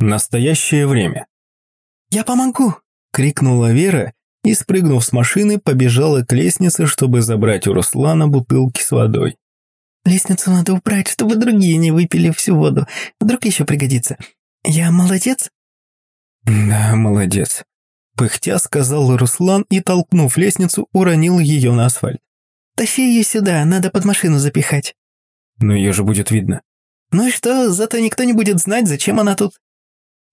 Настоящее время. «Я помогу!» – крикнула Вера и, спрыгнув с машины, побежала к лестнице, чтобы забрать у Руслана бутылки с водой. «Лестницу надо убрать, чтобы другие не выпили всю воду. Вдруг еще пригодится. Я молодец?» «Да, молодец», – пыхтя сказал Руслан и, толкнув лестницу, уронил ее на асфальт. «Тащи ее сюда, надо под машину запихать». «Но ее же будет видно». «Ну и что, зато никто не будет знать, зачем она тут».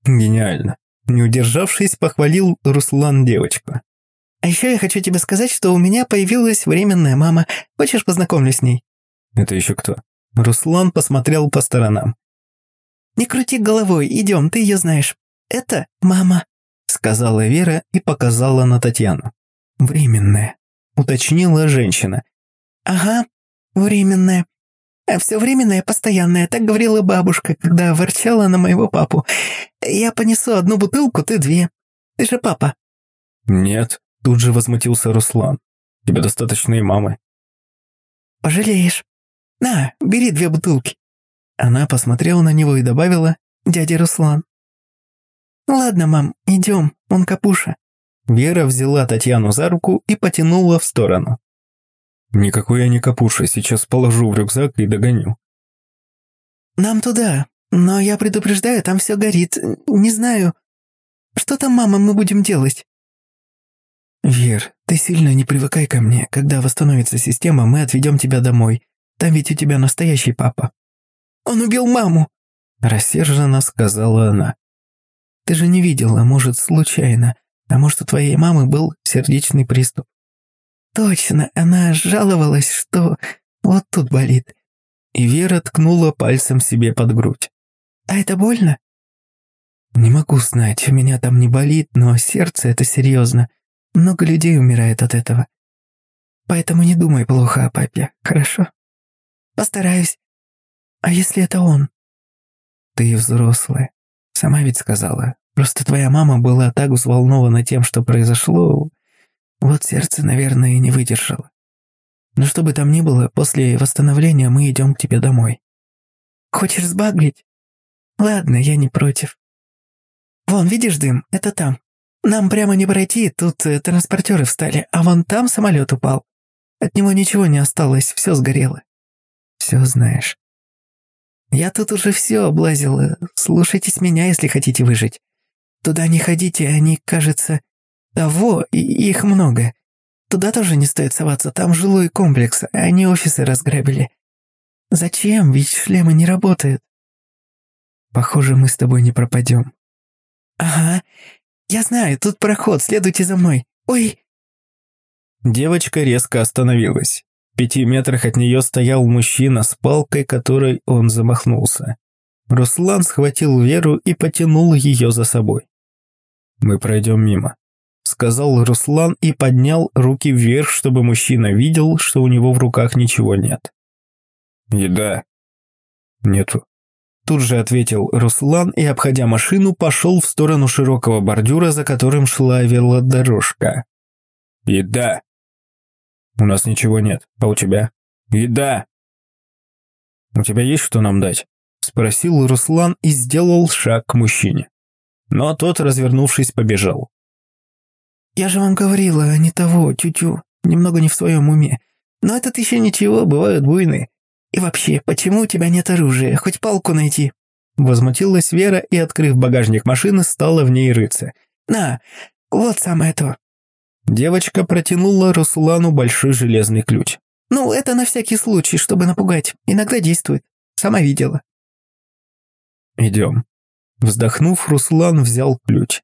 «Гениально», – не удержавшись, похвалил Руслан девочку. А еще я хочу тебе сказать, что у меня появилась временная мама. Хочешь, познакомлю с ней?» «Это еще кто?» Руслан посмотрел по сторонам. «Не крути головой, идем, ты ее знаешь. Это мама», — сказала Вера и показала на Татьяну. «Временная», — уточнила женщина. «Ага, временная. А все временное постоянное, так говорила бабушка, когда ворчала на моего папу. Я понесу одну бутылку, ты две. Ты же папа». «Нет», Тут же возмутился Руслан. Тебе достаточно и мамы. Пожалеешь. На, бери две бутылки. Она посмотрела на него и добавила, дядя Руслан. Ладно, мам, идем, он капуша. Вера взяла Татьяну за руку и потянула в сторону. «Никакой я не капуша, сейчас положу в рюкзак и догоню». «Нам туда, но я предупреждаю, там все горит. Не знаю, что там, мама, мы будем делать?» «Вер, ты сильно не привыкай ко мне. Когда восстановится система, мы отведем тебя домой. Там ведь у тебя настоящий папа». «Он убил маму!» Рассерженно сказала она. «Ты же не видела, может, случайно. А может, у твоей мамы был сердечный приступ». «Точно, она жаловалась, что вот тут болит». И Вера ткнула пальцем себе под грудь. «А это больно?» «Не могу знать, у меня там не болит, но сердце это серьезно. Много людей умирает от этого. Поэтому не думай плохо о папе, хорошо? Постараюсь. А если это он? Ты взрослая. Сама ведь сказала. Просто твоя мама была так взволнована тем, что произошло. Вот сердце, наверное, и не выдержало. Но что бы там ни было, после восстановления мы идем к тебе домой. Хочешь сбагрить? Ладно, я не против. Вон, видишь дым? Это там. Нам прямо не пройти, тут э, транспортеры встали, а вон там самолет упал. От него ничего не осталось, все сгорело. Все знаешь. Я тут уже все облазила. Слушайтесь меня, если хотите выжить. Туда не ходите, они, кажется, и их много. Туда тоже не стоит соваться, там жилой комплекс, а они офисы разграбили. Зачем? Ведь шлемы не работают. Похоже, мы с тобой не пропадем. Ага, «Я знаю, тут проход, следуйте за мной. Ой!» Девочка резко остановилась. В пяти метрах от нее стоял мужчина с палкой, которой он замахнулся. Руслан схватил Веру и потянул ее за собой. «Мы пройдем мимо», — сказал Руслан и поднял руки вверх, чтобы мужчина видел, что у него в руках ничего нет. «Еда?» «Нету». Тут же ответил Руслан и, обходя машину, пошел в сторону широкого бордюра, за которым шла велодорожка. «Еда!» «У нас ничего нет. А у тебя?» «Еда!» «У тебя есть что нам дать?» Спросил Руслан и сделал шаг к мужчине. Но тот, развернувшись, побежал. «Я же вам говорила, не того, тю-тю, немного не в своем уме. Но этот еще ничего, бывают буйны. И вообще, почему у тебя нет оружия? Хоть палку найти». Возмутилась Вера и, открыв багажник машины, стала в ней рыться. «На, вот самое то». Девочка протянула Руслану большой железный ключ. «Ну, это на всякий случай, чтобы напугать. Иногда действует. Сама видела». «Идем». Вздохнув, Руслан взял ключ.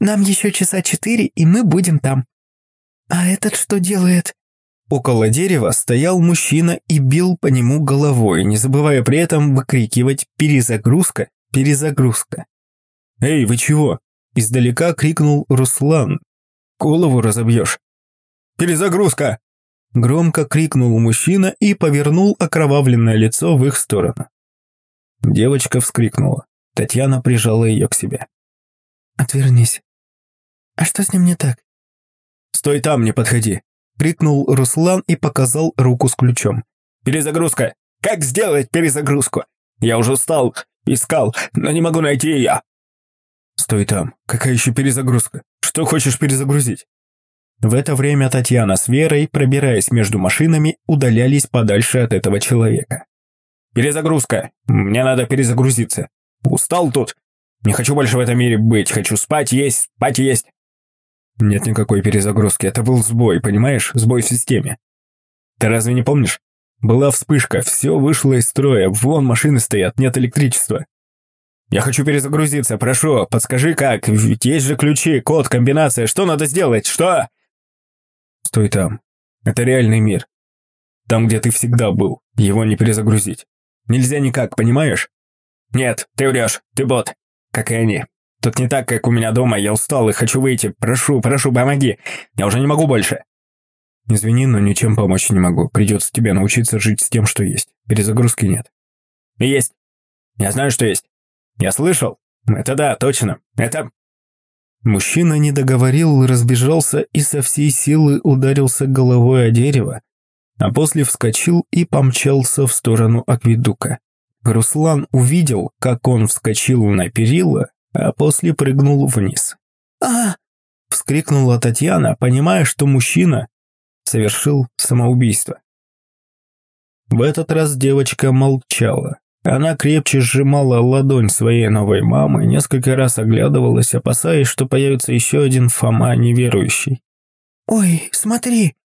«Нам еще часа четыре, и мы будем там». «А этот что делает?» Около дерева стоял мужчина и бил по нему головой, не забывая при этом выкрикивать «перезагрузка! Перезагрузка!». «Эй, вы чего?» – издалека крикнул Руслан. «Голову разобьешь!» «Перезагрузка!» – громко крикнул мужчина и повернул окровавленное лицо в их сторону. Девочка вскрикнула. Татьяна прижала ее к себе. «Отвернись. А что с ним не так?» «Стой там, не подходи!» крикнул Руслан и показал руку с ключом. «Перезагрузка! Как сделать перезагрузку? Я уже устал, искал, но не могу найти ее!» Стой там. Какая еще перезагрузка? Что хочешь перезагрузить? В это время Татьяна с Верой, пробираясь между машинами, удалялись подальше от этого человека. «Перезагрузка! Мне надо перезагрузиться. Устал тут. Не хочу больше в этом мире быть. Хочу спать, есть, спать, есть». Нет никакой перезагрузки. Это был сбой, понимаешь? Сбой в системе. Ты разве не помнишь? Была вспышка, все вышло из строя, вон машины стоят, нет электричества. Я хочу перезагрузиться, прошу, подскажи как, ведь есть же ключи, код, комбинация, что надо сделать, что? Стой там. Это реальный мир. Там, где ты всегда был, его не перезагрузить. Нельзя никак, понимаешь? Нет, ты врешь, ты бот, как и они. Тут не так, как у меня дома, я устал и хочу выйти, прошу, прошу, помоги, я уже не могу больше. Извини, но ничем помочь не могу, придется тебе научиться жить с тем, что есть. Перезагрузки нет. Есть. Я знаю, что есть. Я слышал. Это да, точно. Это... Мужчина не договорил, разбежался и со всей силы ударился головой о дерево, а после вскочил и помчался в сторону акведука. Руслан увидел, как он вскочил на перила, а после прыгнул вниз. а вскрикнула Татьяна, понимая, что мужчина совершил самоубийство. В этот раз девочка молчала. Она крепче сжимала ладонь своей новой мамы, несколько раз оглядывалась, опасаясь, что появится еще один Фома неверующий. «Ой, смотри!»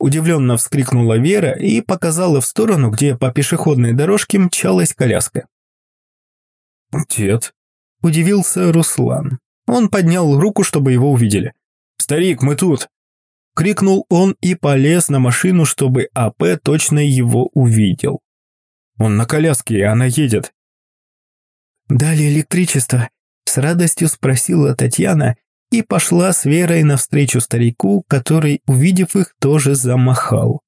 Удивленно вскрикнула Вера и показала в сторону, где по пешеходной дорожке мчалась коляска. «Дед?» – удивился Руслан. Он поднял руку, чтобы его увидели. «Старик, мы тут!» Крикнул он и полез на машину, чтобы АП точно его увидел. Он на коляске, и она едет. «Дали электричество?» – с радостью спросила Татьяна и пошла с Верой навстречу старику, который, увидев их, тоже замахал.